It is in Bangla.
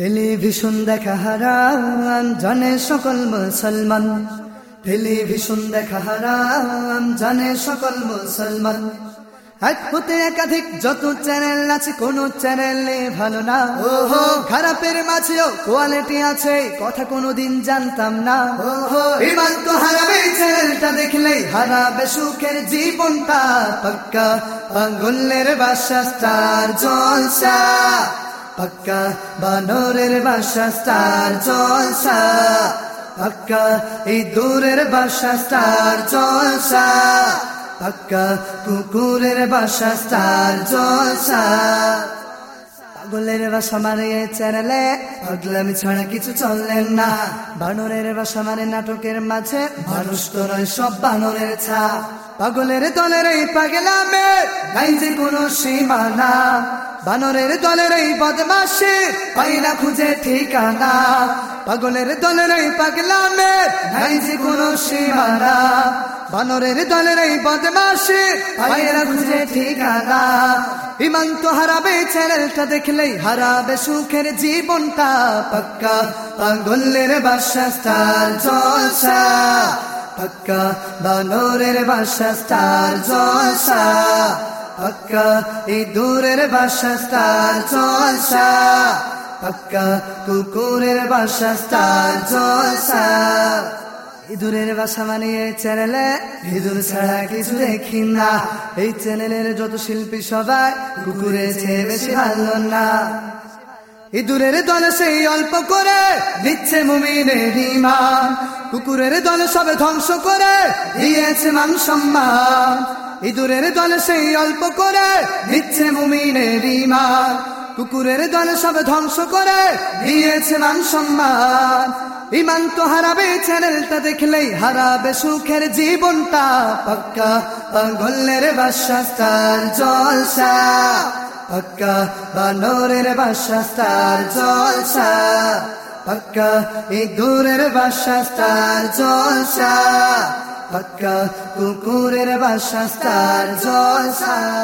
টেলিভিশন দেখা হারাম জানে সকল মুসলমান। টেলিভিশন দেখা হারাম জানে সকল মুসলমান। এক হতে একাধিক যত চ্যানেল আছে কোন চ্যানেল ভালো না। ওহো। খারাপের মাঝেও কোয়ালিটি আছে কথা কোনোদিন জানতাম না। ওহো। ইমান তো হারাবে চ্যানেলটা দেখলেই হারাবে সুখের জীবনটা পাক্কা। আঙ্গুলের বাসা স্টার জলসা। পাক্কা বানরের বাসা স্টার জলসা পাক্কা এই দূরের বাসা স্টার জলসা পাক্কা কুকুরের বাসা স্টার জলসা পাগলের বাসা মারে চ্যানেলে পাগলামি ছাড়া কিছু চললেন না। বানরের বাসা মারে নাটকের মাঝে মানুষ তো নয়, সব বানরের ছা। পাগলের দলের এই পাগলামে নাই যে কোনো সীমানা। বানরের দলের এই বদমাসে পাই না খুঁজে ঠিকানা। পাগলের দলের এই পাগলামে নাই যে কোনো সীমানা। বানরের দলের এই বদমাসে পাই না খুঁজে ঠিকানা। ইমান তো হারাবে, চ্যানেলটা দেখলেই হারাবে সুখের জীবনটা পাক্কা। পাগলের বাসা জলসা পাক্কা বানরের বাসা স্টার জলসা। পাক্কা এই দূরের বাসা স্টার জলসা। পাক্কা কুকুরের বাসা স্টার জলসা। ইঁদুরের বাসা মানে এই চ্যানেলে ইঁদুর ছাড়া কিছু দেখি না। এই চ্যানেলের যত শিল্পী সবাই কুকুরের চেয়ে বেশি ভালো না। ইঁদুরের দল সেই অল্প করে দিচ্ছে মুমিনের ইমান কুকুরের দল সবে ধ্বংস করে দিয়েছে মান সম্মান। ইঁদুরের দল সেই অল্প করে দিচ্ছে মুমিনের ইমান কুকুরের দলে সব ধ্বংস করে দিয়েছে মান সম্মান। ইমান তো হারাবে চ্যানেলটা দেখলেই হারাবে সুখের জীবনটা। পাক্কা, পাগলের বাসা স্টার জলসা। পাক্কা, বানরের বাসা স্টার জলসা। পাক্কা এই দূরের বাসা জলসা। পাক্কা, কুকুরের বাসা স্টার জলসা।